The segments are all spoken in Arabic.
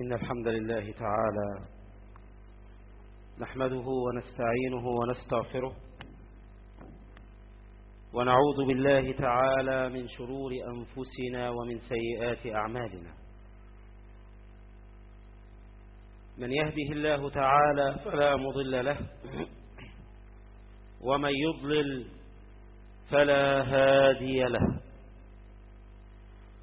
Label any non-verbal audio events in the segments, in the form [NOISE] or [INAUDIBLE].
إن الحمد لله تعالى نحمده ونستعينه ونستغفره ونعوذ بالله تعالى من شرور أنفسنا ومن سيئات أعمالنا. من يهده الله تعالى فلا مضل له ومن يضلل فلا هادي له.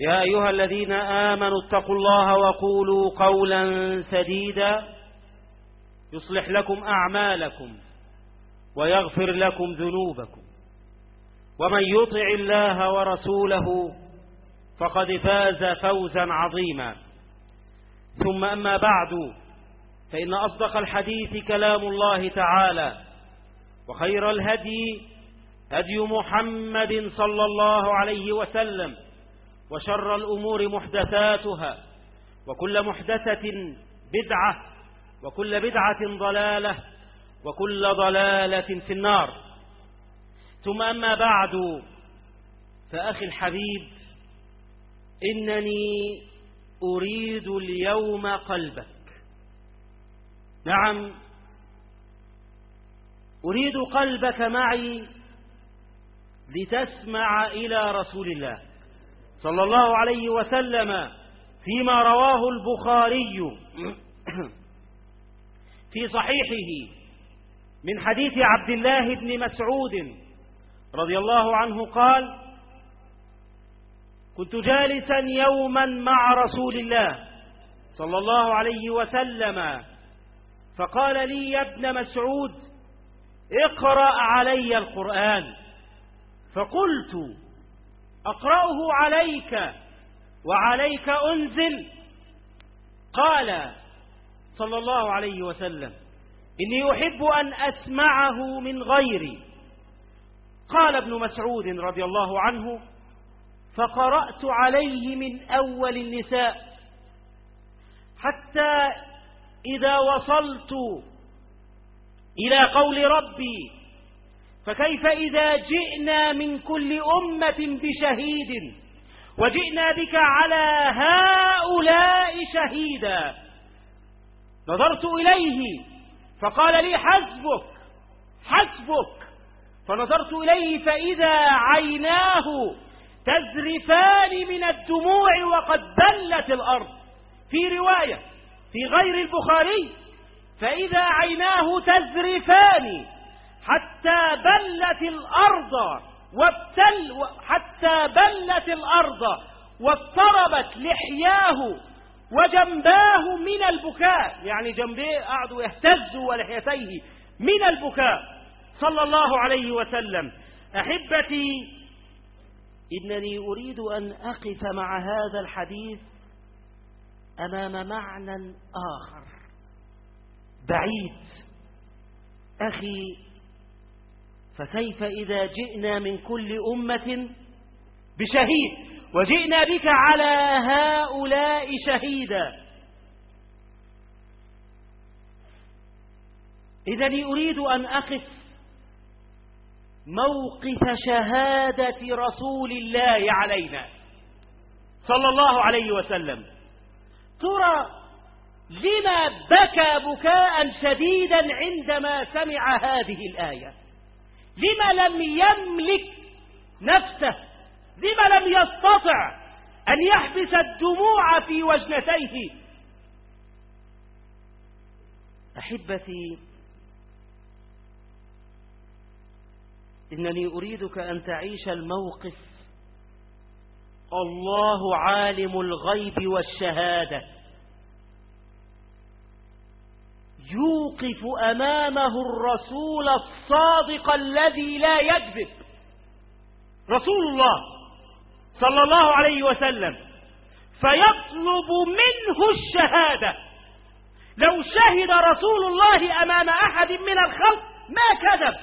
يا أيها الذين آمنوا اتقوا الله وقولوا قولا سديدا يصلح لكم أعمالكم ويغفر لكم ذنوبكم ومن يطع الله ورسوله فقد فاز فوزا عظيما ثم أما بعد فإن أصدق الحديث كلام الله تعالى وخير الهدي هدي محمد صلى الله عليه وسلم وشر الأمور محدثاتها وكل محدثة بدعة وكل بدعة ضلالة وكل ضلالة في النار. ثم أما بعد فأخي الحبيب إنني أريد اليوم قلبك. نعم أريد قلبك معي لتسمع إلى رسول الله. صلى الله عليه وسلم فيما رواه البخاري [CLEARS THROAT] في صحيحه من حديث عبد الله بن مسعود رضي الله عنه قال كنت جالسا يوما مع رسول الله صلى الله عليه وسلم فقال لي يا ابن مسعود اقرأ علي القرآن فقلت أقرأه عليك وعليك أنزل. قال صلى الله عليه وسلم إني أحب أن أسمعه من غيري. قال ابن مسعود رضي الله عنه فقرأت عليه من أول النساء حتى إذا وصلت إلى قول ربي فكيف إذا جئنا من كل أمة بشهيد؟ وجئنا بك على هؤلاء شهيدا. نظرت إليه فقال لي حسبك حسبك. فنظرت إليه فإذا عيناه تزرفان من الدموع وقد بلت الأرض. في رواية في غير البخاري فإذا عيناه تزرفان. حتى بلت الأرض وابتل حتى بلت الأرض واضطربت لحياه وجنباه من البكاء. يعني جنبيه قعدوا يهتزوا ولحيتيه من البكاء. صلى الله عليه وسلم. أحبتي إنني أريد أن أقف مع هذا الحديث أمام معنى آخر. بعيد. أخي فكيف إذا جئنا من كل أمة بشهيد؟ وجئنا بك على هؤلاء شهيدا. إذا أريد أن أقف موقف شهادة رسول الله علينا صلى الله عليه وسلم. ترى لما بكى بكاء شديدا عندما سمع هذه الآية. لما لم يملك نفسه لما لم يستطع أن يحبس الدموع في وجنتيه. أحبتي إنني أريدك أن تعيش الموقف. الله عالم الغيب والشهادة. يوقف أمامه الرسول الصادق الذي لا يكذب. رسول الله صلى الله عليه وسلم فيطلب منه الشهادة. لو شهد رسول الله أمام أحد من الخلق ما كذب.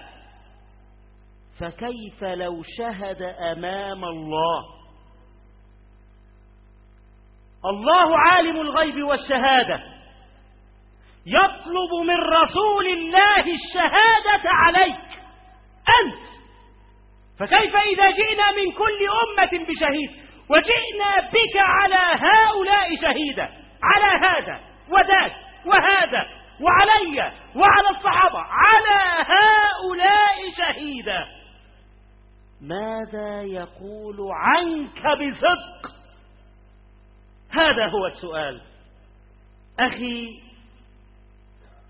فكيف لو شهد أمام الله؟ الله عالم الغيب والشهادة. يطلب من رسول الله الشهادة عليك. أنت. فكيف إذا جئنا من كل أمة بشهيد؟ وجئنا بك على هؤلاء شهيدا. على هذا وذاك وهذا وعلي وعلى الصحابة. على هؤلاء شهيدا. ماذا يقول عنك بصدق؟ هذا هو السؤال. أخي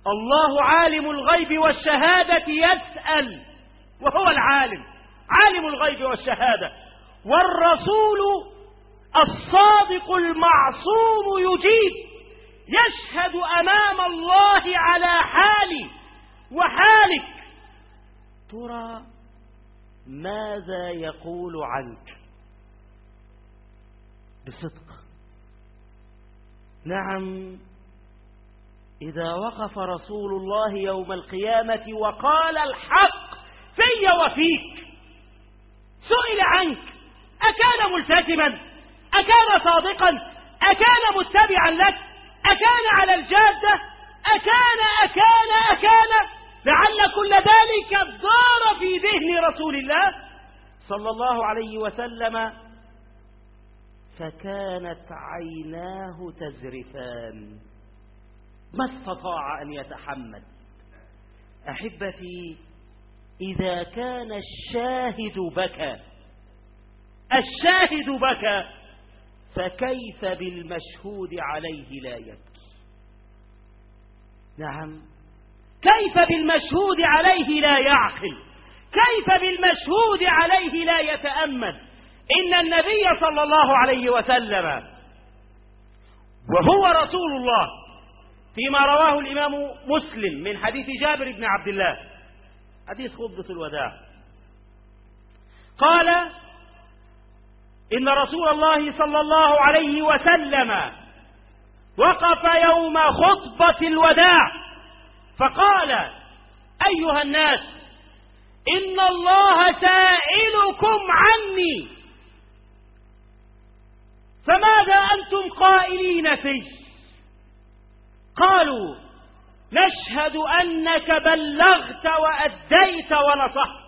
الله عالم الغيب والشهادة يسأل وهو العالم عالم الغيب والشهادة. والرسول الصادق المعصوم يجيب يشهد أمام الله على حالي وحالك. ترى ماذا يقول عنك؟ بصدق. نعم. إذا وقف رسول الله يوم القيامة وقال الحق في وفيك سئل عنك أكان ملتزما؟ أكان صادقا؟ أكان متبعا لك؟ أكان على الجادة؟ أكان أكان أكان؟ لعل كل ذلك دار في ذهن رسول الله صلى الله عليه وسلم. فكانت عيناه تزرفان. ما استطاع أن يتحمل. أحبتي إذا كان الشاهد بكى الشاهد بكى فكيف بالمشهود عليه لا يبكي؟ نعم. كيف بالمشهود عليه لا يعقل؟ كيف بالمشهود عليه لا يتأمل؟ إن النبي صلى الله عليه وسلم وهو رسول الله فيما رواه الإمام مسلم من حديث جابر بن عبد الله. حديث خطبة الوداع. قال إن رسول الله صلى الله عليه وسلم وقف يوم خطبة الوداع فقال أيها الناس إن الله سائلكم عني. فماذا أنتم قائلين فيه؟ قالوا نشهد أنك بلغت وأديت ونصحت.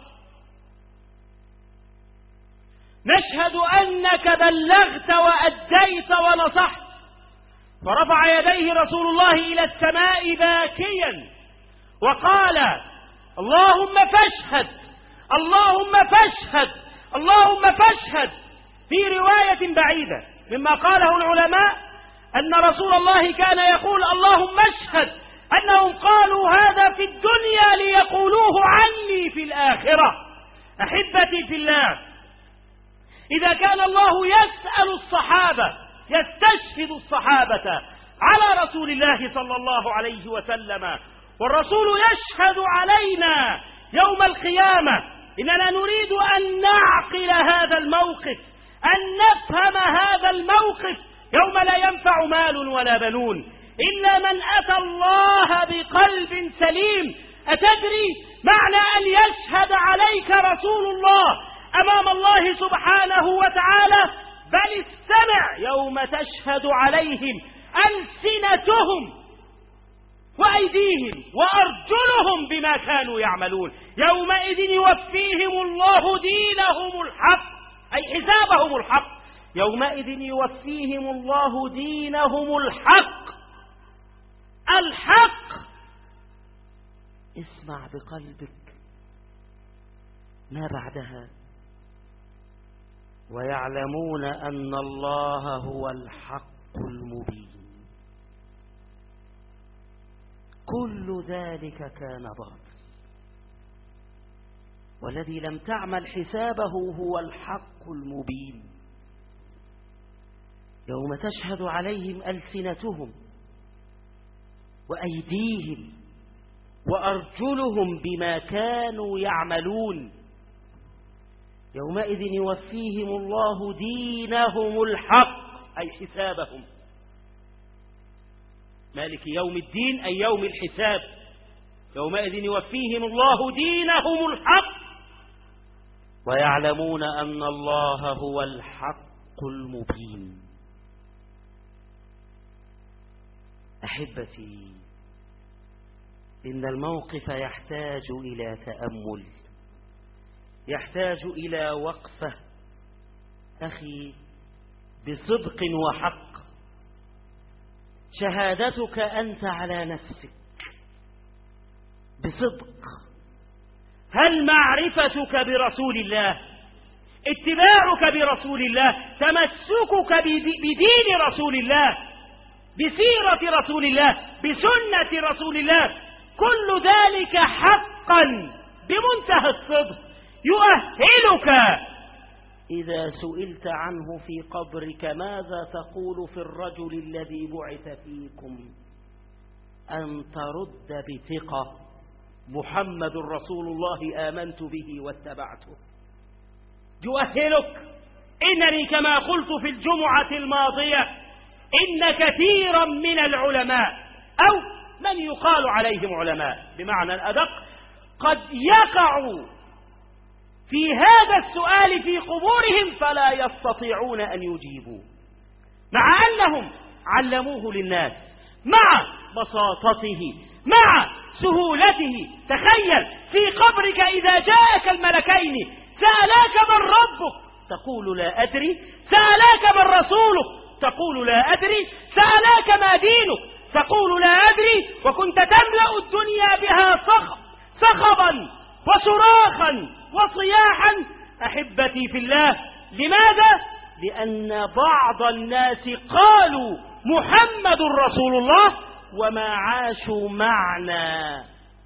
نشهد أنك بلغت وأديت ونصحت. فرفع يديه رسول الله إلى السماء باكيا وقال اللهم فاشهد اللهم فاشهد اللهم فاشهد. في رواية بعيدة مما قاله العلماء أن رسول الله كان يقول اللهم اشهد أنهم قالوا هذا في الدنيا ليقولوه عني في الآخرة. أحبتي في الله إذا كان الله يسأل الصحابة يستشهد الصحابة على رسول الله صلى الله عليه وسلم والرسول يشهد علينا يوم القيامة. إننا نريد أن نعقل هذا الموقف أن نفهم هذا الموقف يوم لا ينفع مال ولا بنون إلا من أتى الله بقلب سليم. أتدري معنى أن يشهد عليك رسول الله أمام الله سبحانه وتعالى؟ بل استمع يوم تشهد عليهم ألسنتهم وأيديهم وأرجلهم بما كانوا يعملون. يومئذ يوفيهم الله دينهم الحق أي حسابهم الحق. يومئذ يوفيهم الله دينهم الحق. الحق. اسمع بقلبك. ما بعدها؟ ويعلمون أن الله هو الحق المبين. كل ذلك كان باطل والذي لم تعمل حسابه هو الحق المبين. يوم تشهد عليهم ألسنتهم وأيديهم وأرجلهم بما كانوا يعملون يومئذ يوفيهم الله دينهم الحق أي حسابهم. مالك يوم الدين أي يوم الحساب. يومئذ يوفيهم الله دينهم الحق. ويعلمون أن الله هو الحق المبين. أحبتي إن الموقف يحتاج إلى تأمل يحتاج إلى وقفة. أخي بصدق وحق. شهادتك أنت على نفسك. بصدق. هل معرفتك برسول الله؟ اتباعك برسول الله؟ تمسكك بدين رسول الله؟ بسيرة رسول الله بسنة رسول الله. كل ذلك حقا بمنتهى الصدق يؤهلك. إذا سئلت عنه في قبرك ماذا تقول في الرجل الذي بعث فيكم؟ أن ترد بثقة. محمد رسول الله آمنت به واتبعته. يؤهلك. إنني كما قلت في الجمعة الماضية إن كثيرا من العلماء أو من يقال عليهم علماء بمعنى الأدق قد يقع في هذا السؤال في قبورهم فلا يستطيعون أن يجيبوا مع أنهم علموه للناس مع بساطته مع سهولته. تخيل في قبرك إذا جاءك الملكين سألاك من ربك؟ تقول لا أدري سألاك من رسولك؟ تقول لا أدري سألاك ما دينك تقول لا أدري وكنت تملأ الدنيا بها صخ صخبا وصراخا وصياحا أحبتي في الله لماذا؟ لأن بعض الناس قالوا محمد رسول الله وما عاشوا معنى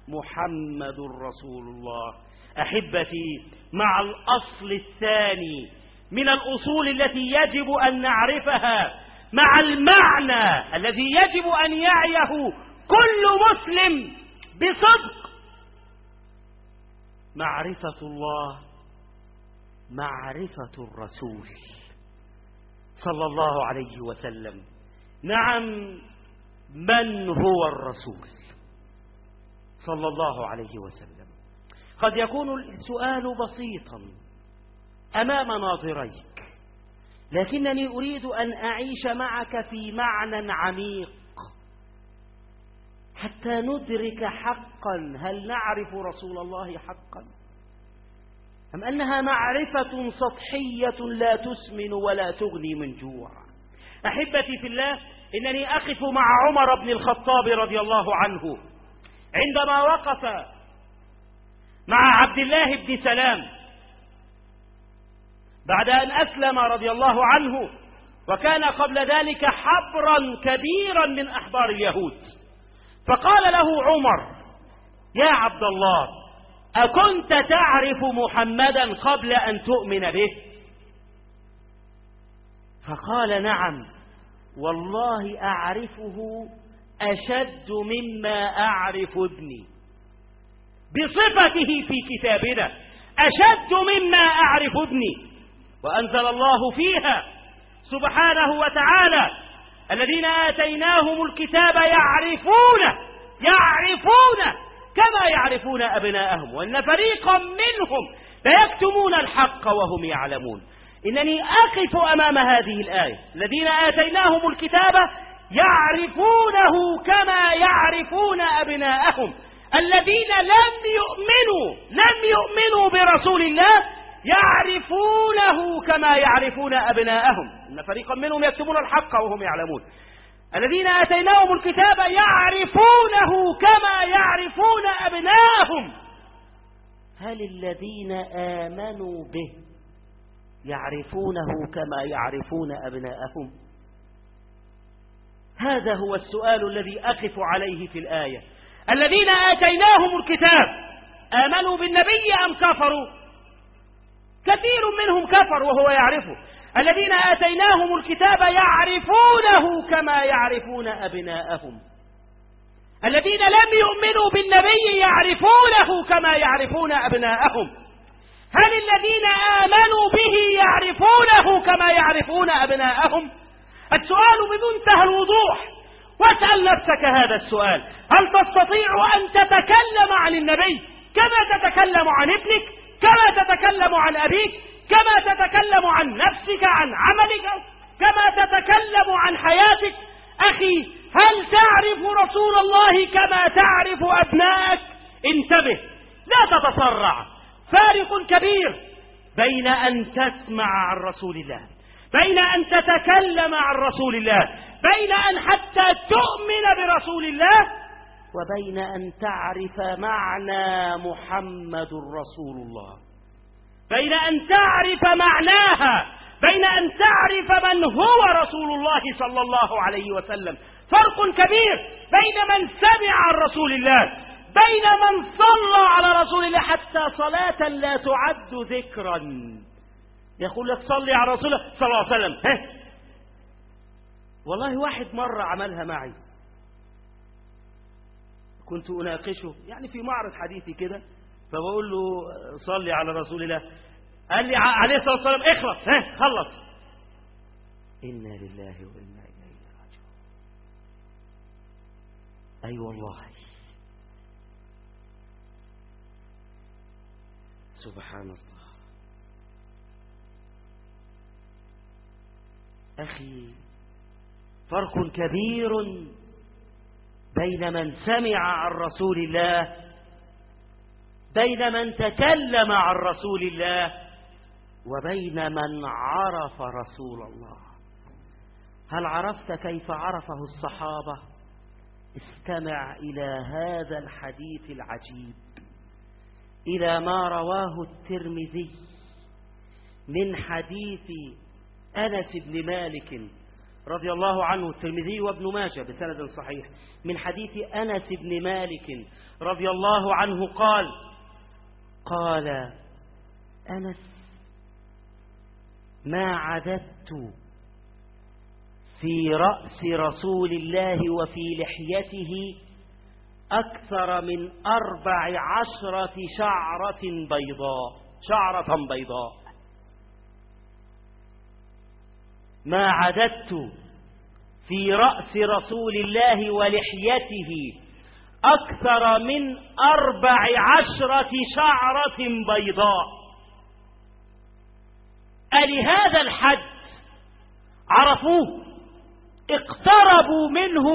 محمد رسول الله أحبتي مع الأصل الثاني من الأصول التي يجب أن نعرفها مع المعنى الذي يجب أن يعيه كل مسلم بصدق. معرفة الله معرفة الرسول صلى الله عليه وسلم. نعم من هو الرسول صلى الله عليه وسلم؟ قد يكون السؤال بسيطا. أمام ناظريك. لكنني أريد أن أعيش معك في معنى عميق. حتى ندرك حقا هل نعرف رسول الله حقا؟ أم أنها معرفة سطحية لا تسمن ولا تغني من جوع؟ أحبتي في الله إنني أقف مع عمر بن الخطاب رضي الله عنه. عندما وقف مع عبد الله بن سلام بعد أن أسلم رضي الله عنه وكان قبل ذلك حبرا كبيرا من أحبار اليهود. فقال له عمر يا عبد الله أكنت تعرف محمدا قبل أن تؤمن به؟ فقال نعم والله أعرفه أشد مما أعرف ابني. بصفته في كتابنا أشد مما أعرف ابني. وأنزل الله فيها سبحانه وتعالى الذين آتيناهم الكتاب يعرفونه يعرفونه كما يعرفون أبناءهم وأن فريقا منهم ليكتمون الحق وهم يعلمون. إنني أقف أمام هذه الآية. الذين آتيناهم الكتاب يعرفونه كما يعرفون أبناءهم. الذين لم يؤمنوا لم يؤمنوا برسول الله يعرفونه كما يعرفون أبناءهم. إن فريقا منهم يكتبون الحق وهم يعلمون. الذين آتيناهم الكتاب يعرفونه كما يعرفون أبناءهم. هل الذين آمنوا به يعرفونه كما يعرفون أبناءهم؟ هذا هو السؤال الذي أقف عليه في الآية. الذين آتيناهم الكتاب آمنوا بالنبي أم كفروا؟ كثير منهم كفر وهو يعرفه. الذين آتيناهم الكتاب يعرفونه كما يعرفون أبناءهم. الذين لم يؤمنوا بالنبي يعرفونه كما يعرفون أبناءهم. هل الذين آمنوا به يعرفونه كما يعرفون أبناءهم؟ السؤال بمنتهى الوضوح. واسأل نفسك هذا السؤال. هل تستطيع أن تتكلم عن النبي كما تتكلم عن ابنك؟ كما تتكلم عن أبيك كما تتكلم عن نفسك عن عملك كما تتكلم عن حياتك. أخي هل تعرف رسول الله كما تعرف أبنائك؟ انتبه لا تتسرع فارق كبير بين أن تسمع عن رسول الله بين أن تتكلم عن رسول الله بين أن حتى تؤمن برسول الله وبين أن تعرف معنى محمد رسول الله. بين أن تعرف معناها بين أن تعرف من هو رسول الله صلى الله عليه وسلم. فرق كبير بين من سمع عن رسول الله بين من صلى على رسول الله حتى صلاة لا تعد ذكرا. يقول لك صلي على رسول الله صلى الله عليه وسلم والله واحد مرة عملها معي. كنت أناقشه. يعني في معرض حديثي كده. فبقول له صلي على رسول الله. قال لي عليه الصلاة والسلام اخلص. ها خلص. إنا لله وإنا إليه راجعون. أي والله. سبحان الله أخي فرق كبير. بين من سمع عن رسول الله بين من تكلم عن رسول الله وبين من عرف رسول الله. هل عرفت كيف عرفه الصحابة؟ استمع إلى هذا الحديث العجيب. إلى ما رواه الترمذي من حديث أنس بن مالك رضي الله عنه الترمذي وابن ماجه بسند صحيح من حديث أنس بن مالك رضي الله عنه قال قال أنس ما عددت في رأس رسول الله وفي لحيته أكثر من أربع عشرة شعرة بيضاء شعرة بيضاء. ما عددت في رأس رسول الله ولحيته أكثر من أربع عشرة شعرة بيضاء. ألهذا الحد؟ عرفوه. اقتربوا منه.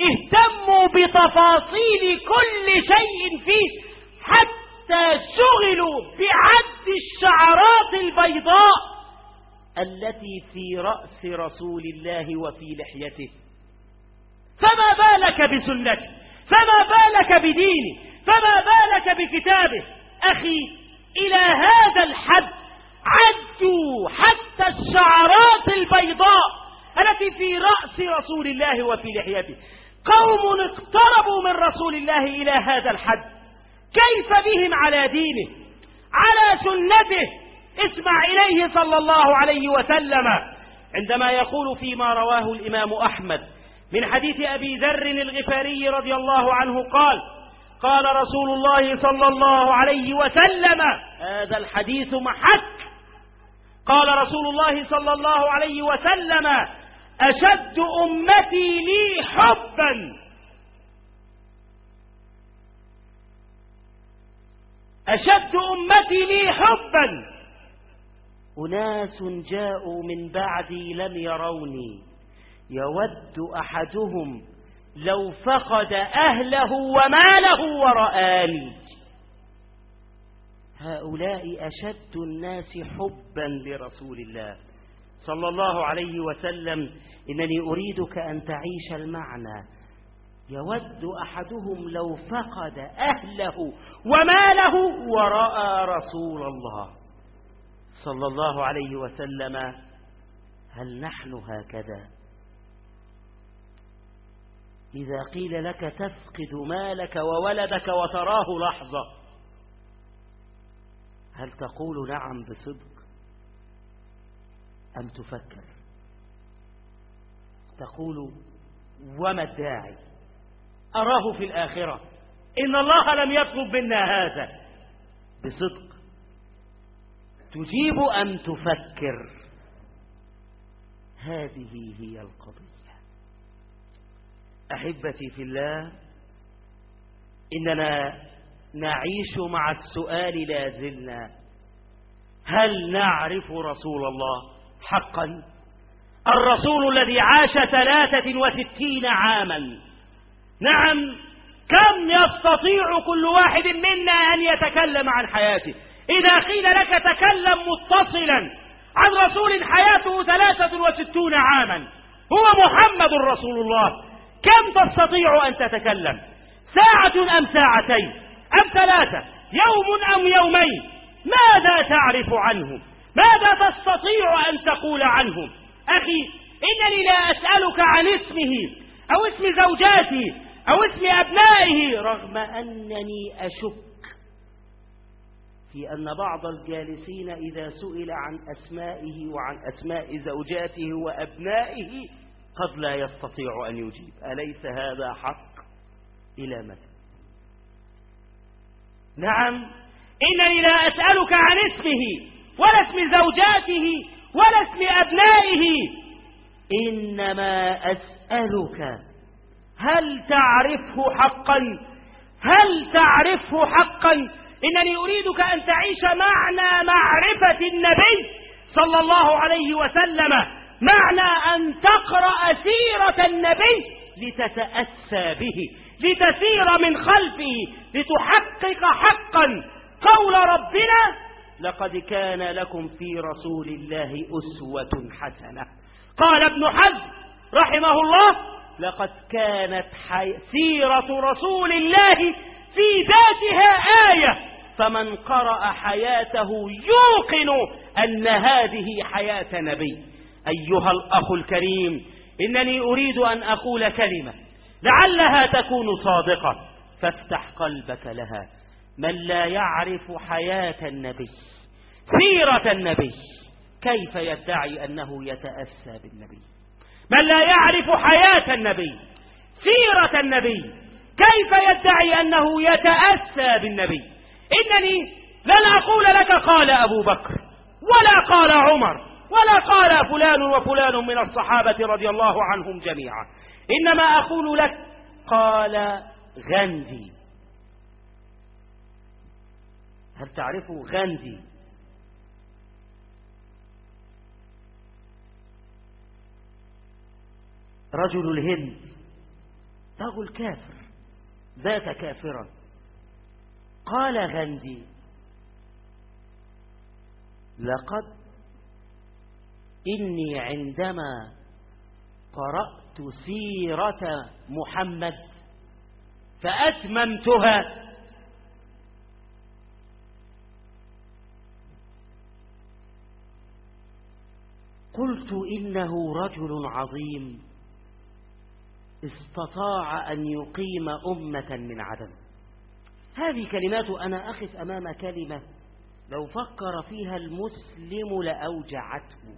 اهتموا بتفاصيل كل شيء فيه حتى شغلوا بعد الشعرات البيضاء. التي في رأس رسول الله وفي لحيته. فما بالك بسنته؟ فما بالك بدينه؟ فما بالك بكتابه؟ أخي إلى هذا الحد عدوا حتى الشعرات البيضاء التي في رأس رسول الله وفي لحيته. قوم اقتربوا من رسول الله إلى هذا الحد. كيف بهم على دينه؟ على سنته؟ اسمع إليه صلى الله عليه وسلم عندما يقول فيما رواه الإمام أحمد من حديث أبي ذر الغفاري رضي الله عنه قال قال رسول الله صلى الله عليه وسلم هذا الحديث محك. قال رسول الله صلى الله عليه وسلم أشد أمتي لي حبا. أشد أمتي لي حبا. أناس جاءوا من بعدي لم يروني. يود أحدهم لو فقد أهله وماله ورآني. هؤلاء أشد الناس حبا لرسول الله. صلى الله عليه وسلم إنني أريدك أن تعيش المعنى. يود أحدهم لو فقد أهله وماله ورأى رسول الله. صلى الله عليه وسلم هل نحن هكذا؟ إذا قيل لك تفقد مالك وولدك وتراه لحظة هل تقول نعم بصدق؟ أم تفكر؟ تقول وما الداعي؟ أراه في الآخرة. إن الله لم يطلب منا هذا. بصدق. تجيب أم تفكر. هذه هي القضية. أحبتي في الله إننا نعيش مع السؤال لا زلنا. هل نعرف رسول الله حقا؟ الرسول الذي عاش ثلاثة وستين عاما. نعم كم يستطيع كل واحد منا أن يتكلم عن حياته؟ إذا قيل لك تكلم متصلا عن رسول حياته ثلاثة وستون عاما هو محمد رسول الله كم تستطيع أن تتكلم؟ ساعة أم ساعتين؟ أم ثلاثة؟ يوم أم يومين؟ ماذا تعرف عنه؟ ماذا تستطيع أن تقول عنه؟ أخي إنني لا أسألك عن اسمه أو اسم زوجاته أو اسم أبنائه رغم أنني أشك في أن بعض الجالسين إذا سئل عن أسمائه وعن أسماء زوجاته وأبنائه قد لا يستطيع أن يجيب. أليس هذا حق؟ إلى متى؟ نعم. إنني لا أسألك عن اسمه ولا اسم زوجاته ولا اسم أبنائه. إنما أسألك هل تعرفه حقا؟ هل تعرفه حقا؟ إنني أريدك أن تعيش معنى معرفة النبي صلى الله عليه وسلم معنى أن تقرأ سيرة النبي لتتأسى به لتسير من خلفه لتحقق حقا. قول ربنا لقد كان لكم في رسول الله أسوة حسنة قال ابن حزم رحمه الله لقد كانت سيرة رسول الله في ذاتها آية. فمن قرأ حياته يوقن أن هذه حياة نبي. أيها الأخ الكريم إنني أريد أن أقول كلمة. لعلها تكون صادقة. فافتح قلبك لها. من لا يعرف حياة النبي سيرة النبي كيف يدعي أنه يتأسى بالنبي؟ من لا يعرف حياة النبي سيرة النبي كيف يدعي أنه يتأسى بالنبي؟ إنني لن أقول لك قال أبو بكر ولا قال عمر ولا قال فلان وفلان من الصحابة رضي الله عنهم جميعا. إنما أقول لك قال غاندي هل تعرفوا غاندي رجل الهند. رجل كافر. ذات كافرا. قال غاندي لقد إني عندما قرأت سيرة محمد فأتممتها. قلت إنه رجل عظيم. استطاع أن يقيم أمة من عدم. هذه كلمات أنا أخف أمام كلمة. لو فكر فيها المسلم لأوجعته.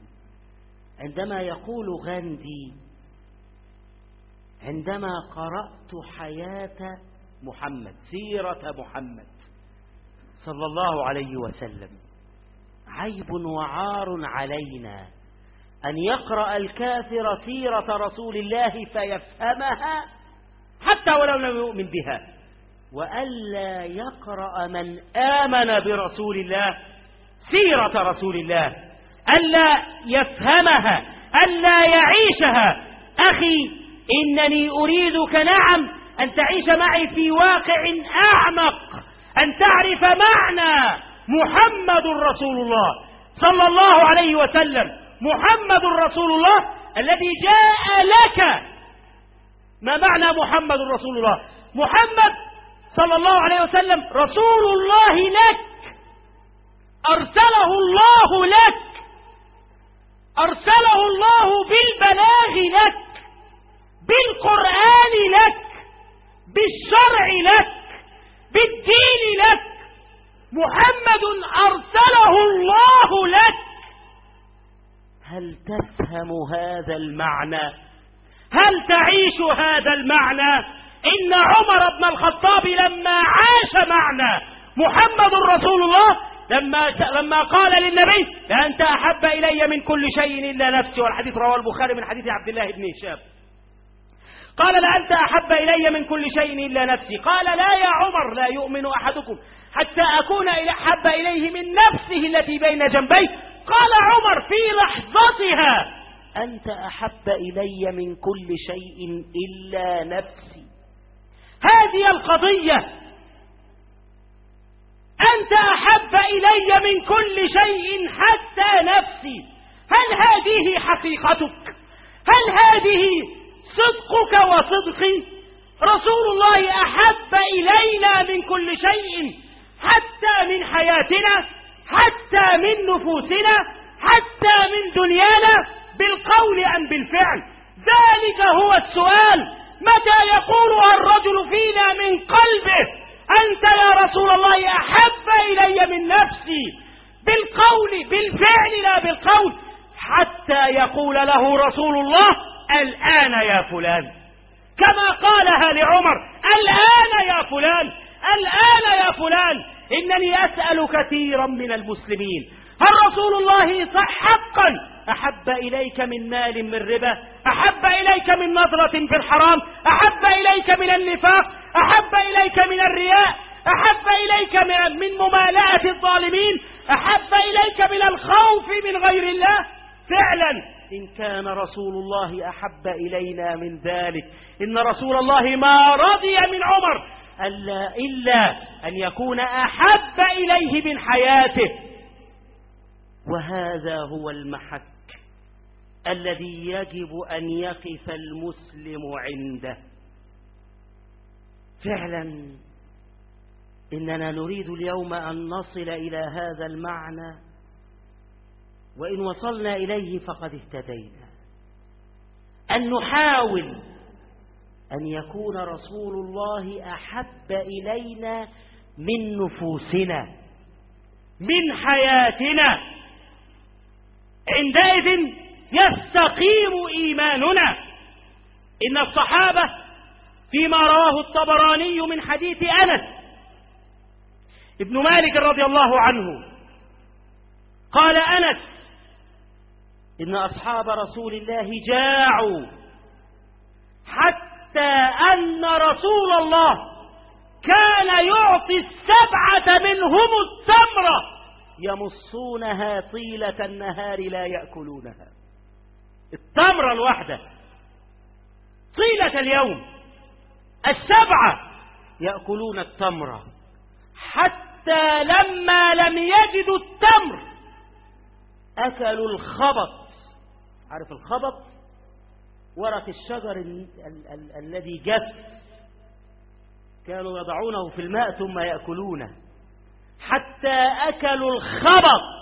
عندما يقول غاندي عندما قرأت حياة محمد سيرة محمد صلى الله عليه وسلم عيب وعار علينا. أن يقرأ الكافر سيرة رسول الله فيفهمها حتى ولو لم يؤمن بها. وألا يقرأ من آمن برسول الله سيرة رسول الله. ألا يفهمها ألا يعيشها. أخي إنني أريدك نعم أن تعيش معي في واقع أعمق أن تعرف معنى محمد رسول الله صلى الله عليه وسلم. محمد رسول الله الذي جاء لك. ما معنى محمد رسول الله؟ محمد صلى الله عليه وسلم رسول الله لك. أرسله الله لك. أرسله الله بالبلاغ لك بالقرآن لك بالشرع لك بالدين لك. محمد أرسله الله لك. هل تفهم هذا المعنى؟ هل تعيش هذا المعنى؟ إن عمر بن الخطاب لما عاش معنى محمد رسول الله لما لما قال للنبي لأنت أحب إلي من كل شيء إلا نفسي. والحديث رواه البخاري من حديث عبد الله بن هشام. قال لأنت أحب إلي من كل شيء إلا نفسي. قال لا يا عمر لا يؤمن أحدكم حتى أكون أحب إليه من نفسه التي بين جنبيه. قال عمر في لحظتها أنت أحب إلي من كل شيء إلا نفسي. هذه القضية أنت أحب إلي من كل شيء حتى نفسي. هل هذه حقيقتك؟ هل هذه صدقك وصدقي؟ رسول الله أحب إلينا من كل شيء حتى من حياتنا؟ حتى من نفوسنا حتى من دنيانا بالقول أم بالفعل. ذلك هو السؤال. متى يقولها الرجل فينا من قلبه أنت يا رسول الله أحب إلي من نفسي؟ بالقول بالفعل لا بالقول. حتى يقول له رسول الله الآن يا فلان. كما قالها لعمر الآن يا فلان الآن يا فلان. إنني أسأل كثيرا من المسلمين هل رسول الله حقا. أحب إليك من مال من ربا أحب إليك من نظرة في الحرام أحب إليك من النفاق أحب إليك من الرياء أحب إليك من ممالأة الظالمين أحب إليك من الخوف من غير الله. فعلا إن كان رسول الله أحب إلينا من ذلك. إن رسول الله ما رضي من عمر إلا أن يكون أحب إليه من حياته. وهذا هو المحك الذي يجب أن يقف المسلم عنده. فعلا إننا نريد اليوم أن نصل إلى هذا المعنى. وإن وصلنا إليه فقد اهتدينا. أن نحاول أن يكون رسول الله أحب إلينا من نفوسنا من حياتنا. عندئذ يستقيم إيماننا. إن الصحابة فيما رواه الطبراني من حديث أنس ابن مالك رضي الله عنه قال أنس إن أصحاب رسول الله جاعوا حتى أن رسول الله كان يعطي السبعة منهم التمرة يمصونها طيلة النهار لا يأكلونها. التمرة الواحدة طيلة اليوم السبعة يأكلون التمرة حتى لما لم يجدوا التمر أكلوا الخبط. عارف الخبط؟ ورق الشجر ال ال ال الذي جف. كانوا يضعونه في الماء ثم يأكلونه. حتى أكلوا الخبط.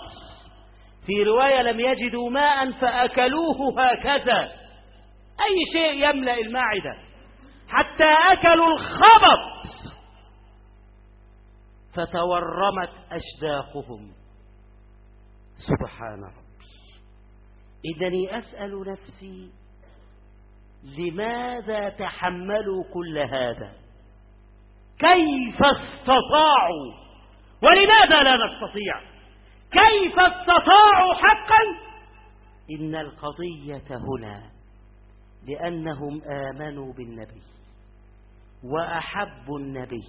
في رواية لم يجدوا ماء فأكلوه هكذا. أي شيء يملأ المعدة حتى أكلوا الخبط. فتورمت أشداقهم. سبحان ربي. إذني أسأل نفسي لماذا تحملوا كل هذا؟ كيف استطاعوا؟ ولماذا لا نستطيع؟ كيف استطاعوا حقا؟ إن القضية هنا لأنهم آمنوا بالنبي وأحبوا النبي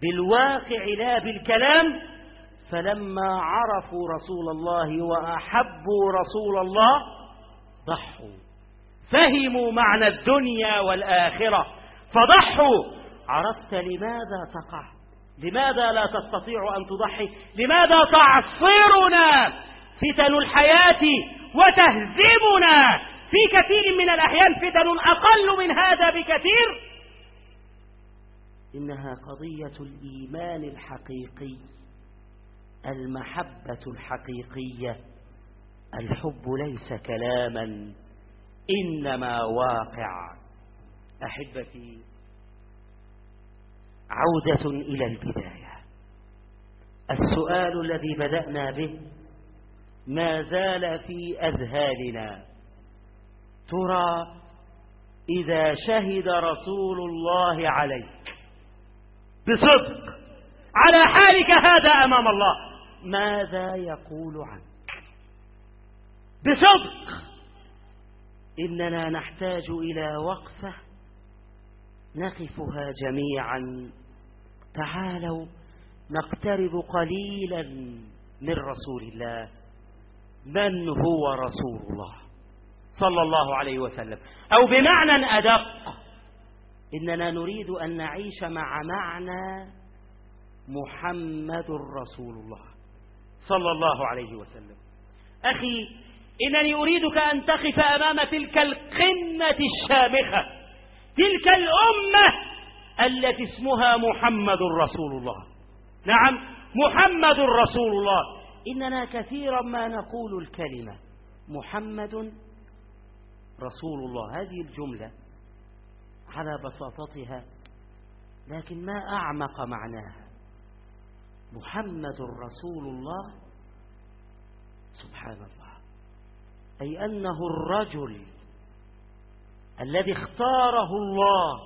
بالواقع لا بالكلام فلما عرفوا رسول الله وأحبوا رسول الله ضحوا. فهموا معنى الدنيا والآخرة. فضحوا. عرفت لماذا تقع؟ لماذا لا تستطيع أن تضحي؟ لماذا تعصرنا فتن الحياة وتهزمنا؟ في كثير من الأحيان فتن أقل من هذا بكثير. إنها قضية الإيمان الحقيقي المحبة الحقيقية الحب ليس كلاما. إنما واقع. أحبتي عودة إلى البداية. السؤال الذي بدأنا به ما زال في أذهاننا. ترى إذا شهد رسول الله عليك بصدق على حالك هذا أمام الله ماذا يقول عنك؟ بصدق. إننا نحتاج إلى وقفة نقفها جميعا. تعالوا نقترب قليلا من رسول الله. من هو رسول الله؟ صلى الله عليه وسلم. أو بمعنى أدق إننا نريد أن نعيش مع معنى محمد رسول الله صلى الله عليه وسلم. أخي إنني أريدك أن تقف أمام تلك القمة الشامخة تلك الأمة التي اسمها محمد رسول الله. نعم محمد رسول الله. إننا كثيرا ما نقول الكلمة محمد رسول الله. هذه الجملة على بساطتها لكن ما أعمق معناها؟ محمد رسول الله؟ سبحان الله. أي أنه الرجل الذي اختاره الله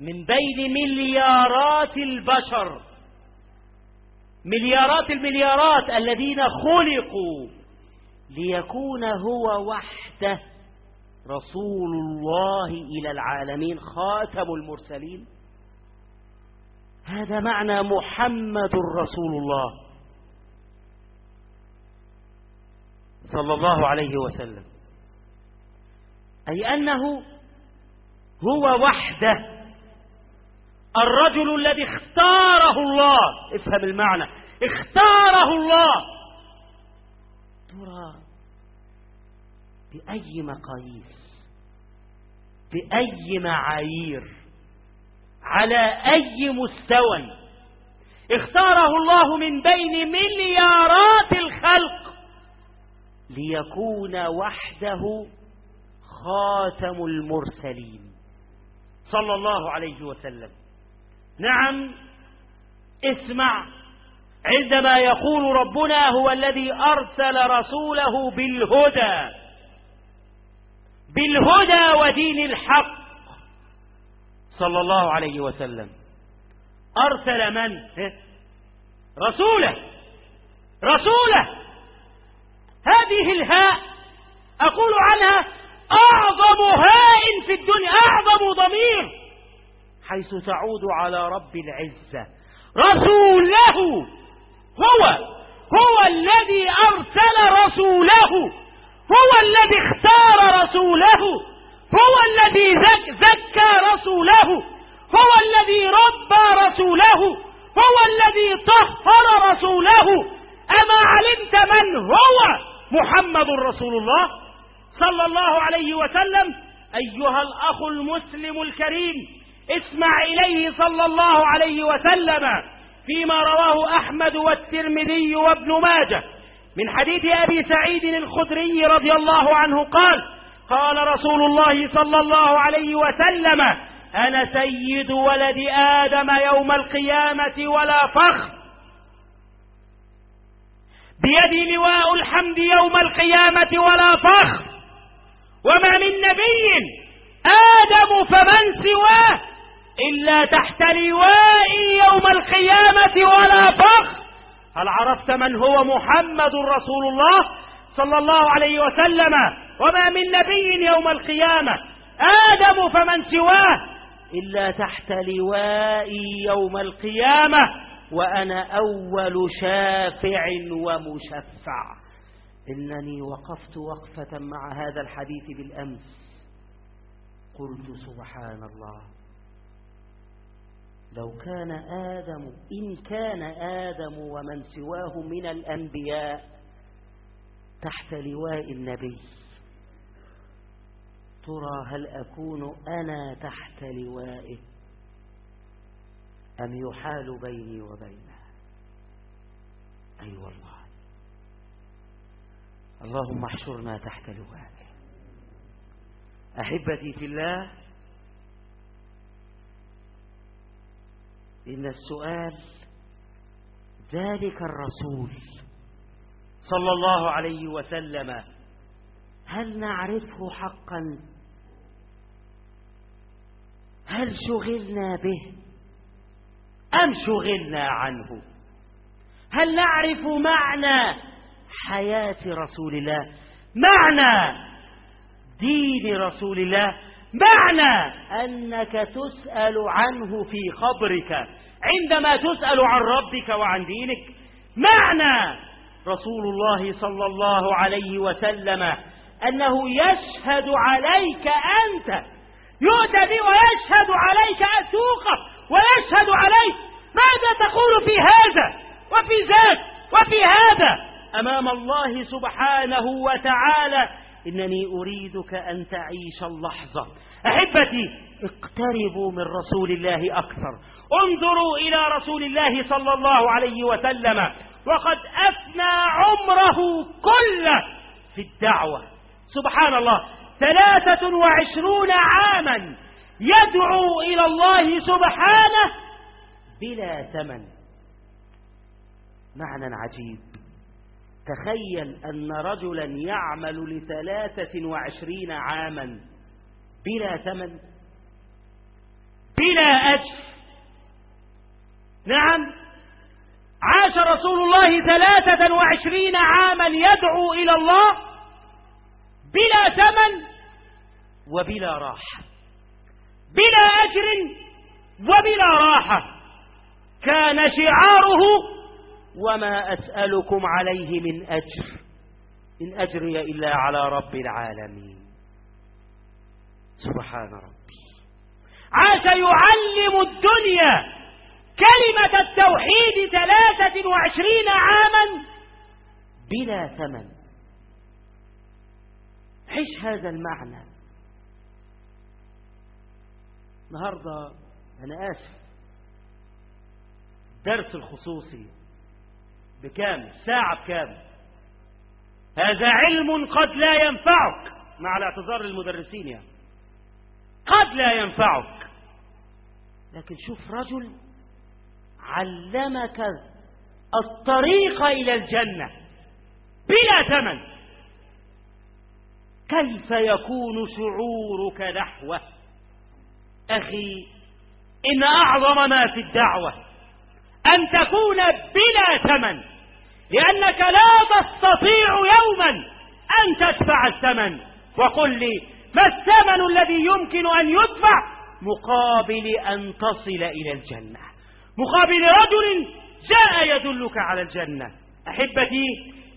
من بين مليارات البشر مليارات المليارات الذين خلقوا ليكون هو وحده رسول الله إلى العالمين خاتم المرسلين. هذا معنى محمد رسول الله. صلى الله عليه وسلم. أي أنه هو وحده الرجل الذي اختاره الله. افهم المعنى. اختاره الله. ترى بأي مقاييس بأي معايير على أي مستوى اختاره الله من بين مليارات الخلق. ليكون وحده خاتم المرسلين. صلى الله عليه وسلم. نعم اسمع. عندما يقول ربنا هو الذي أرسل رسوله بالهدى بالهدى ودين الحق. صلى الله عليه وسلم. أرسل من؟ رسوله. رسوله. هذه الهاء أقول عنها أعظم هاء في الدنيا أعظم ضمير حيث تعود على رب العزة. رسوله هو هو الذي أرسل رسوله هو الذي اختار رسوله هو الذي زكى رسوله هو الذي ربى رسوله هو الذي طهر رسوله. أما علمت من هو؟ محمد رسول الله صلى الله عليه وسلم أيها الأخ المسلم الكريم اسمع إليه صلى الله عليه وسلم فيما رواه أحمد والترمذي وابن ماجه. من حديث أبي سعيد الخدري رضي الله عنه قال قال رسول الله صلى الله عليه وسلم أنا سيد ولد آدم يوم القيامة ولا فخر. بيدي لواء الحمد يوم القيامة ولا فخر. وما من نبي آدم فمن سواه إلا تحت لوائي يوم القيامة ولا فخر. هل عرفت من هو محمد رسول الله صلى الله عليه وسلم؟ وما من نبي يوم القيامة آدم فمن سواه إلا تحت لوائي يوم القيامة. وأنا أول شافع ومشفع. إنني وقفت وقفة مع هذا الحديث بالأمس. قلت سبحان الله. لو كان آدم إن كان آدم ومن سواه من الأنبياء تحت لواء النبي. ترى هل أكون أنا تحت لوائه؟ أم يحال بيني وبينه أي أيوة والله. اللهم احشرنا تحت لوائه أحبتي في الله إن السؤال ذلك الرسول صلى الله عليه وسلم. هل نعرفه حقا؟ هل شغلنا به؟ أم شغلنا عنه؟ هل نعرف معنى حياة رسول الله؟ معنى دين رسول الله؟ معنى أنك تسأل عنه في خبرك عندما تسأل عن ربك وعن دينك. معنى رسول الله صلى الله عليه وسلم أنه يشهد عليك أنت يؤتى به ويشهد عليك أن توقف ويشهد عليك. ماذا تقول في هذا وفي ذاك وفي هذا؟ أمام الله سبحانه وتعالى. إنني أريدك أن تعيش اللحظة. أحبتي اقتربوا من رسول الله أكثر. انظروا إلى رسول الله صلى الله عليه وسلم. وقد أفنى عمره كله في الدعوة. سبحان الله. ثلاثة وعشرون عاما يدعو إلى الله سبحانه بلا ثمن. معنى عجيب. تخيل أن رجلا يعمل لثلاثة وعشرين عاما بلا ثمن. بلا أجر. نعم. عاش رسول الله ثلاثة وعشرين عاما يدعو إلى الله بلا ثمن وبلا راحة. بلا أجر وبلا راحة. كان شعاره وما أسألكم عليه من أجر إن أجري إلا على رب العالمين. سبحان ربي. عاش يعلم الدنيا كلمة التوحيد ثلاثة وعشرين عاما بلا ثمن. عش هذا المعنى. النهاردة أنا آسف. درس الخصوصي بكام ساعة بكام هذا علم قد لا ينفعك مع الاعتذار للمدرسين يعني. قد لا ينفعك. لكن شوف رجل علمك الطريق إلى الجنة بلا ثمن. كيف يكون شعورك نحوه؟ أخي إن أعظم ما في الدعوة أن تكون بلا ثمن لأنك لا تستطيع يوما أن تدفع الثمن. وقل لي ما الثمن الذي يمكن أن يدفع مقابل أن تصل إلى الجنة؟ مقابل رجل جاء يدلك على الجنة. أحبتي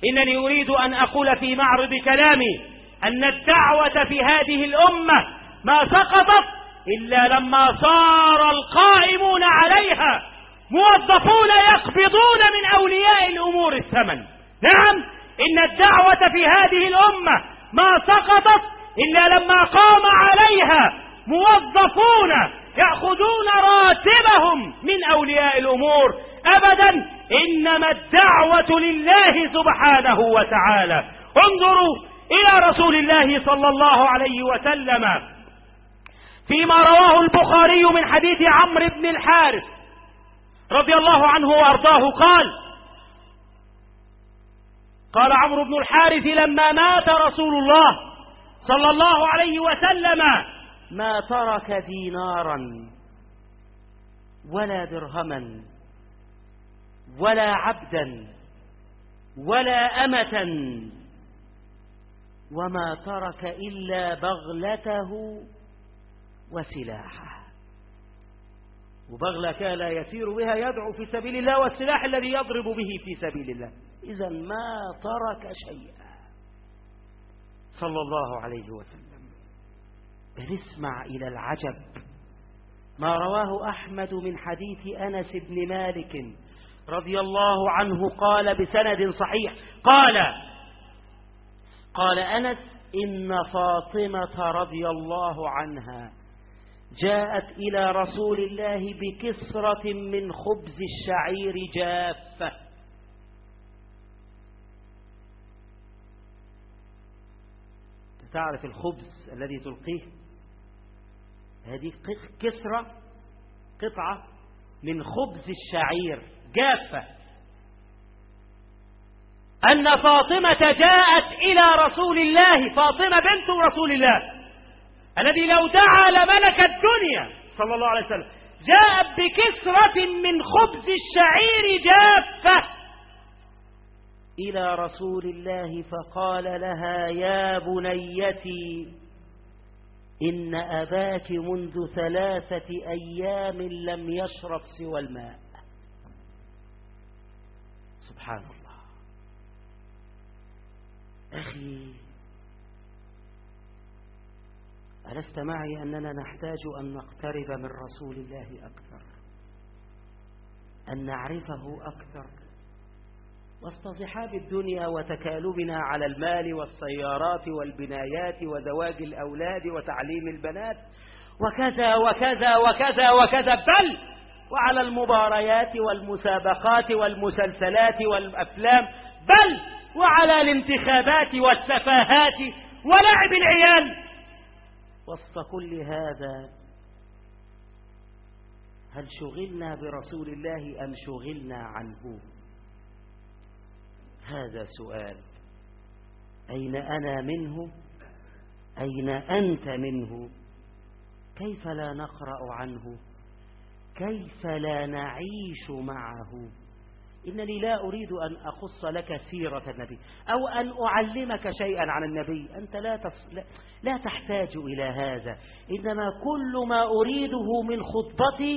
إنني أريد أن أقول في معرض كلامي أن الدعوة في هذه الأمة ما سقطت إلا لما صار القائمون عليها موظفون يقبضون من أولياء الأمور الثمن. نعم إن الدعوة في هذه الأمة ما سقطت إلا لما قام عليها موظفون يأخذون راتبهم من أولياء الأمور. أبدا إنما الدعوة لله سبحانه وتعالى. انظروا إلى رسول الله صلى الله عليه وسلم فيما رواه البخاري من حديث عمرو بن الحارث رضي الله عنه وأرضاه قال قال عمرو بن الحارث لما مات رسول الله صلى الله عليه وسلم ما ترك دينارا ولا درهما ولا عبدا ولا أمة وما ترك إلا بغلته وسلاحه. وبغلة كان يسير بها يدعو في سبيل الله والسلاح الذي يضرب به في سبيل الله. إذا ما ترك شيئا. صلى الله عليه وسلم. بل اسمع إلى العجب. ما رواه أحمد من حديث أنس بن مالك رضي الله عنه قال بسند صحيح. قال قال أنس إن فاطمة رضي الله عنها جاءت إلى رسول الله بكسرة من خبز الشعير جافة. تعرف الخبز الذي تلقيه؟ هذه كسرة قطعة من خبز الشعير جافة. أن فاطمة جاءت إلى رسول الله فاطمة بنت رسول الله. الذي لو دعا لملك الدنيا صلى الله عليه وسلم جاءت بكسرة من خبز الشعير جافة إلى رسول الله فقال لها يا بنيتي إن أباك منذ ثلاثة أيام لم يشرب سوى الماء. سبحان الله. أخي ألست معي أننا نحتاج أن نقترب من رسول الله أكثر؟ أن نعرفه أكثر؟ وسط زحاب الدنيا وتكالبنا على المال والسيارات والبنايات وزواج الأولاد وتعليم البنات وكذا وكذا وكذا وكذا بل وعلى المباريات والمسابقات والمسلسلات والأفلام بل وعلى الانتخابات والسفاهات ولعب العيال وسط كل هذا هل شغلنا برسول الله أم شغلنا عنه؟ هذا سؤال. أين أنا منه؟ أين أنت منه؟ كيف لا نقرأ عنه؟ كيف لا نعيش معه؟ إنني لا أريد أن أقص لك سيرة النبي أو أن أعلمك شيئا عن النبي. أنت لا, تص... لا تحتاج إلى هذا. إنما كل ما أريده من خطبتي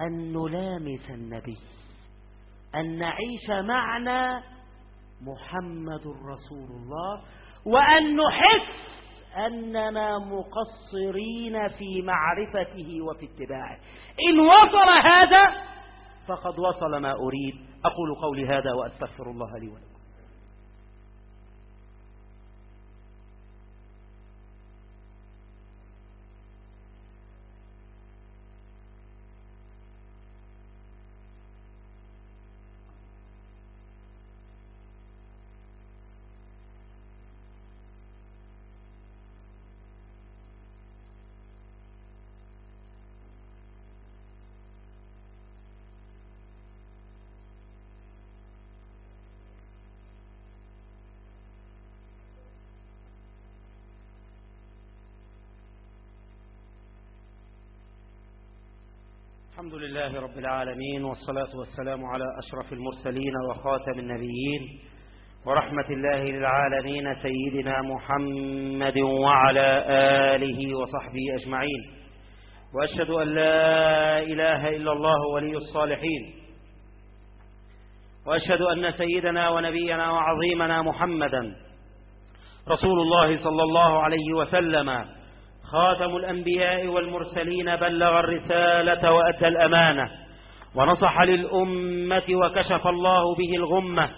أن نلامس النبي أن نعيش معنا محمد رسول الله وأن نحس أننا مقصرين في معرفته وفي اتباعه. إن وصل هذا فقد وصل ما أريد. أقول قولي هذا وأستغفر الله لي ولكم. الحمد لله رب العالمين والصلاة والسلام على أشرف المرسلين وخاتم النبيين ورحمة الله للعالمين سيدنا محمد وعلى آله وصحبه أجمعين. وأشهد أن لا إله إلا الله ولي الصالحين. وأشهد أن سيدنا ونبينا وعظيمنا محمدا رسول الله صلى الله عليه وسلم. خاتم الأنبياء والمرسلين بلغ الرسالة وأدى الأمانة ونصح للأمة وكشف الله به الغمة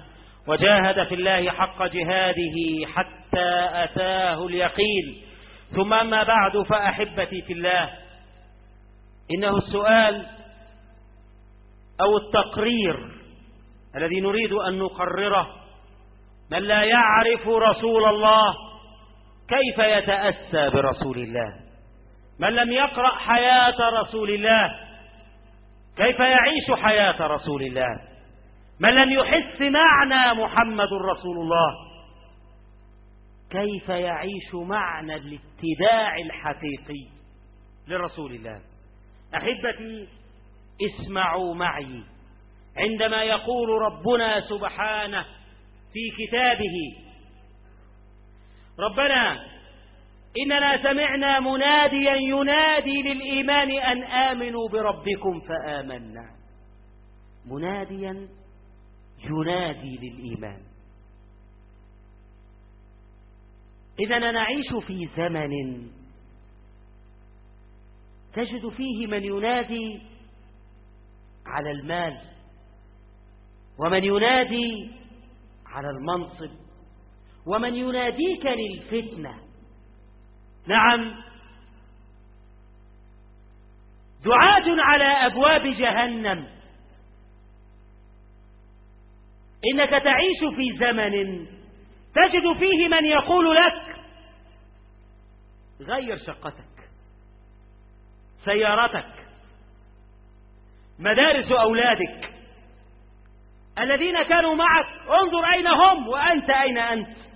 وجاهد في الله حق جهاده حتى أتاه اليقين. ثم أما بعد فأحبتي في الله إنه السؤال أو التقرير الذي نريد أن نقرره من لا يعرف رسول الله كيف يتأسى برسول الله؟ من لم يقرأ حياة رسول الله كيف يعيش حياة رسول الله؟ من لم يحس معنى محمد رسول الله كيف يعيش معنى الاتباع الحقيقي لرسول الله؟ أحبتي اسمعوا معي. عندما يقول ربنا سبحانه في كتابه ربنا إننا سمعنا مناديا ينادي للإيمان أن آمنوا بربكم فآمنا. مناديا ينادي للإيمان. إذا نعيش في زمن تجد فيه من ينادي على المال ومن ينادي على المنصب ومن يناديك للفتنة. نعم. دعاة على أبواب جهنم. إنك تعيش في زمن تجد فيه من يقول لك غير شقتك سيارتك مدارس أولادك الذين كانوا معك انظر أين هم وأنت أين أنت.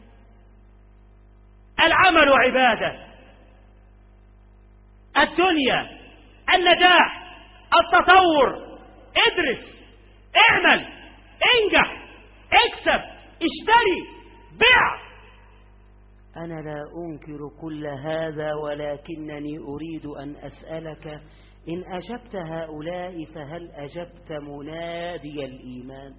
العمل عبادة. الدنيا النجاح التطور. ادرس اعمل انجح اكسب اشتري بع أنا لا أنكر كل هذا ولكنني أريد أن أسألك إن أجبت هؤلاء فهل أجبت منادي الإيمان؟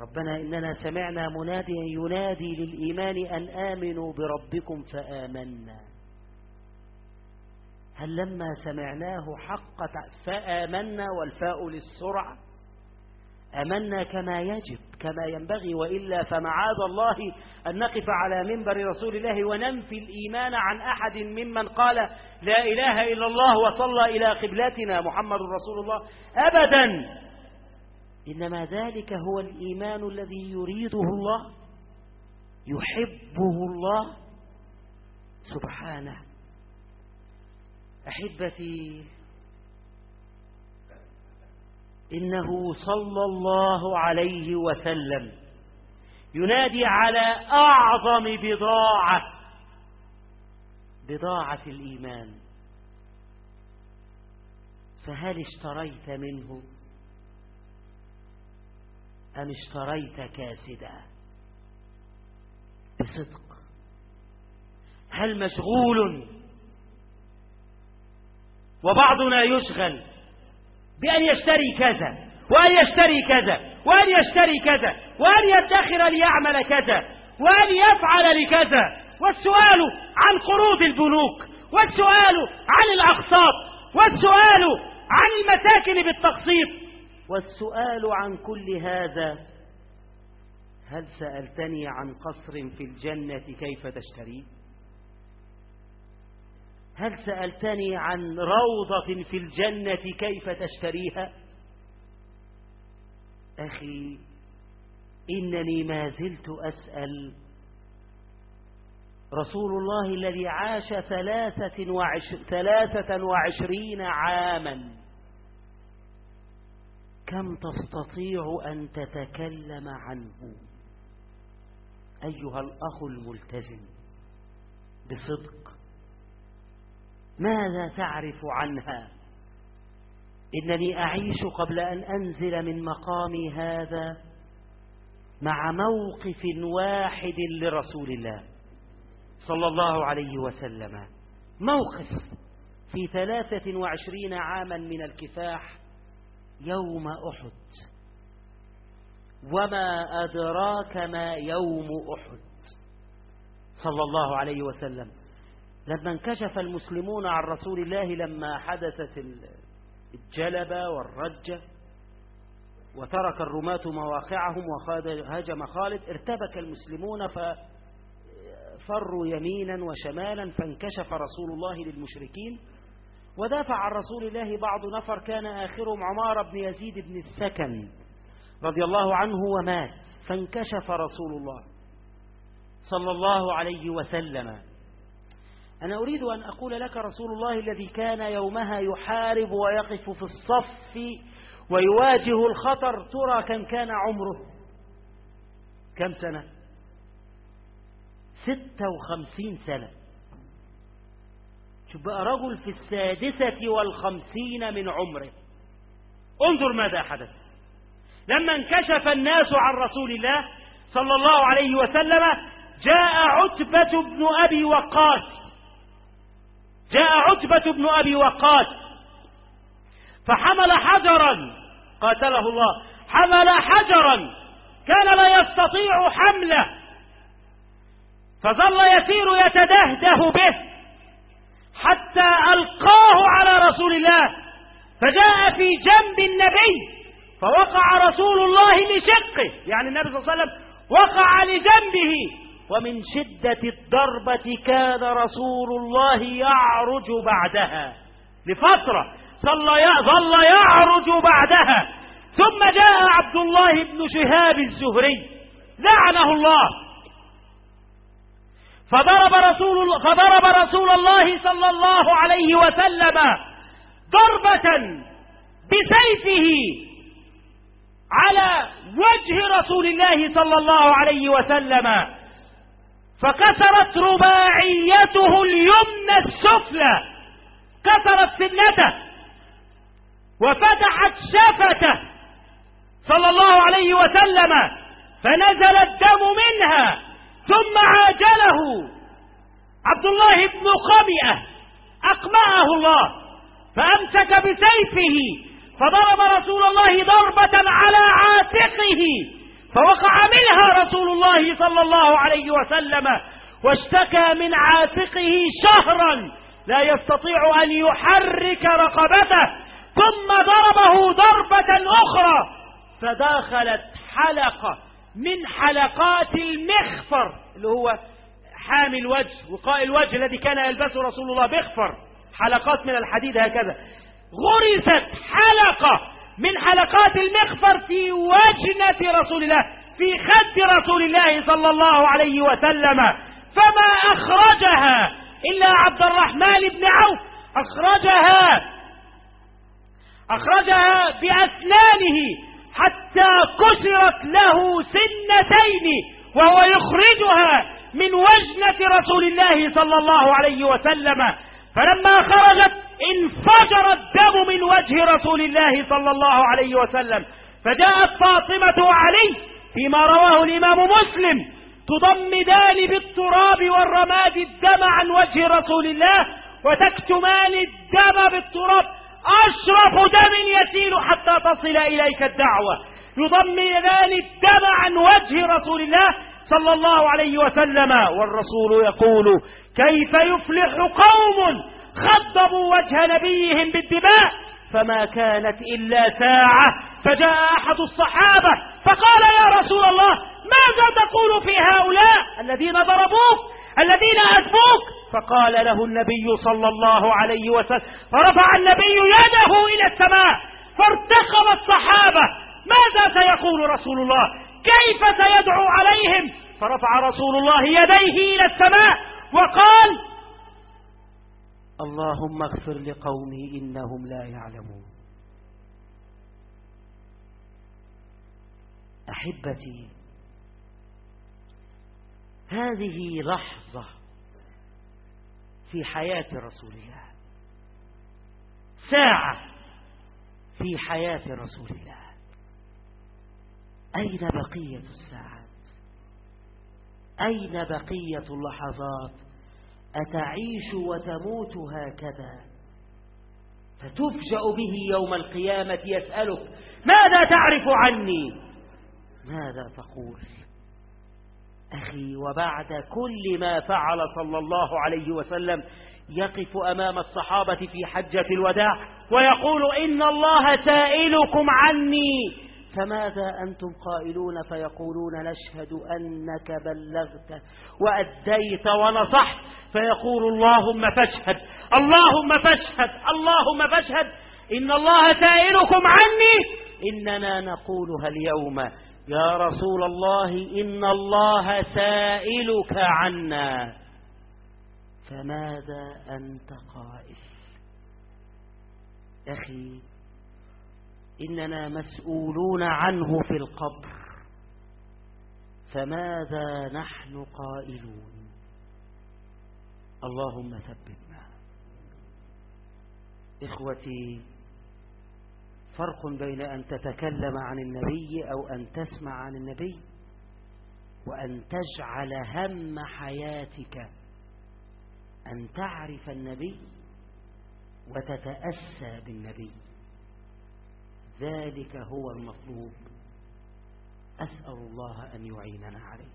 ربنا إننا سمعنا مناديا ينادي للإيمان أن آمنوا بربكم فآمنا. هل لما سمعناه حق فآمنا والفاء للسرعة. أمنا كما يجب كما ينبغي وإلا فمعاذ الله أن نقف على منبر رسول الله وننفي الإيمان عن أحد ممن قال لا إله إلا الله وصلى إلى قبلتنا محمد رسول الله. أبدا إنما ذلك هو الإيمان الذي يريده الله يحبه الله سبحانه. أحبتي إنه صلى الله عليه وسلم ينادي على أعظم بضاعة بضاعة الإيمان. فهل اشتريت منه؟ أم اشتريت كاسدا؟ بصدق. هل مشغول؟ وبعضنا يشغل بأن يشتري كذا وأن يشتري كذا وأن يشتري كذا وأن يدخر ليعمل كذا وأن يفعل لكذا. والسؤال عن قروض البنوك والسؤال عن الأقساط والسؤال عن المساكن بالتقسيط. والسؤال عن كل هذا هل سألتني عن قصر في الجنة كيف تشتريه هل سألتني عن روضة في الجنة كيف تشتريها؟ أخي إنني ما زلت أسأل. رسول الله الذي عاش ثلاثة, ثلاثة وعشرين عاما. كم تستطيع أن تتكلم عنه؟ أيها الأخ الملتزم بصدق. ماذا تعرف عنها؟ إنني أعيش قبل أن أنزل من مقامي هذا مع موقف واحد لرسول الله صلى الله عليه وسلم. موقف في ثلاثة وعشرين عاما من الكفاح يوم أحد. وما أدراك ما يوم أحد. صلى الله عليه وسلم. لما انكشف المسلمون عن رسول الله لما حدثت الجلبة والرجة وترك الرماة مواقعهم وهاجم خالد ارتبك المسلمون ففروا يمينا وشمالا فانكشف رسول الله للمشركين ودافع عن رسول الله بعض نفر كان آخرهم عمار بن يزيد بن السكن رضي الله عنه ومات فانكشف رسول الله صلى الله عليه وسلم. أنا أريد أن أقول لك رسول الله الذي كان يومها يحارب ويقف في الصف ويواجه الخطر ترى كم كان عمره. كم سنة؟ ستة وخمسين سنة. شوف بقى رجل في السادسة والخمسين من عمره. انظر ماذا حدث. لما انكشف الناس عن رسول الله صلى الله عليه وسلم جاء عتبة بن أبي وقاص. جاء عتبة بن أبي وقاص. فحمل حجرا قاتله الله حمل حجرا. كان لا يستطيع حمله. فظل يسير يتدهده به. حتى ألقاه على رسول الله فجاء في جنب النبي فوقع رسول الله لشقه يعني النبي صلى الله عليه وسلم وقع لجنبه ومن شدة الضربة كان رسول الله يعرج بعدها. لفترة ظل يعرج بعدها. ثم جاء عبد الله بن شهاب الزهري لعنه الله. فضرب رسول الله فضرب رسول الله صلى الله عليه وسلم ضربة بسيفه على وجه رسول الله صلى الله عليه وسلم. فكسرت رباعيته اليمنى السفلى. كسرت سنته. وفتحت شفته. صلى الله عليه وسلم. فنزل الدم منها. ثم عاجله. عبد الله بن خمئة أقمعه الله فأمسك بسيفه فضرب رسول الله ضربة على عاتقه فوقع منها رسول الله صلى الله عليه وسلم واشتكى من عاتقه شهرا لا يستطيع أن يحرك رقبته ثم ضربه ضربة أخرى فداخلت حلقة. من حلقات المخفر اللي هو حامي الوجه وقاء الوجه الذي كان يلبسه رسول الله بخفر. حلقات من الحديد هكذا. غرست حلقة من حلقات المخفر في وجنة رسول الله في خد رسول الله صلى الله عليه وسلم. فما أخرجها إلا عبد الرحمن بن عوف. أخرجها أخرجها بأسنانه حتى كسرت له سنتين وهو يخرجها من وجنة رسول الله صلى الله عليه وسلم. فلما خرجت انفجر الدم من وجه رسول الله صلى الله عليه وسلم. فجاءت فاطمة علي فيما رواه الإمام مسلم تضمدان بالتراب والرماد الدم عن وجه رسول الله وتكتمان الدم بالتراب. أشرف دم يسيل حتى تصل إليك الدعوة. يضمدان الدم عن وجه رسول الله صلى الله عليه وسلم. والرسول يقول كيف يفلح قوم خضبوا وجه نبيهم بالدماء؟ فما كانت إلا ساعة. فجاء أحد الصحابة فقال يا رسول الله ماذا تقول في هؤلاء الذين ضربوك؟ الذين أذبوك فقال له النبي صلى الله عليه وسلم فرفع النبي يده إلى السماء فارتقب الصحابة. ماذا سيقول رسول الله؟ كيف سيدعو عليهم؟ فرفع رسول الله يديه إلى السماء وقال اللهم اغفر لقومي إنهم لا يعلمون. أحبتي هذه لحظة في حياة رسول الله. ساعة في حياة رسول الله. أين بقية الساعات؟ أين بقية اللحظات؟ أتعيش وتموت هكذا؟ فتفجأ به يوم القيامة يسألك ماذا تعرف عني؟ ماذا تقول؟ أخي وبعد كل ما فعل صلى الله عليه وسلم يقف أمام الصحابة في حجة الوداع ويقول إن الله سائلكم عني. فماذا أنتم قائلون فيقولون نشهد أنك بلغت وأديت ونصحت؟ فيقول اللهم فاشهد اللهم فاشهد اللهم فاشهد. إن الله سائلكم عني. إننا نقولها اليوم يا رسول الله إن الله سائلك عنا. فماذا أنت قائل؟ أخي إننا مسؤولون عنه في القبر. فماذا نحن قائلون؟ اللهم ثبتنا. إخوتي فرق بين أن تتكلم عن النبي أو أن تسمع عن النبي وأن تجعل هم حياتك أن تعرف النبي وتتأسى بالنبي. ذلك هو المطلوب. أسأل الله أن يعيننا عليه.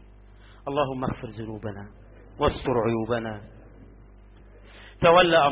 اللهم اغفر ذنوبنا واستر عيوبنا. تولى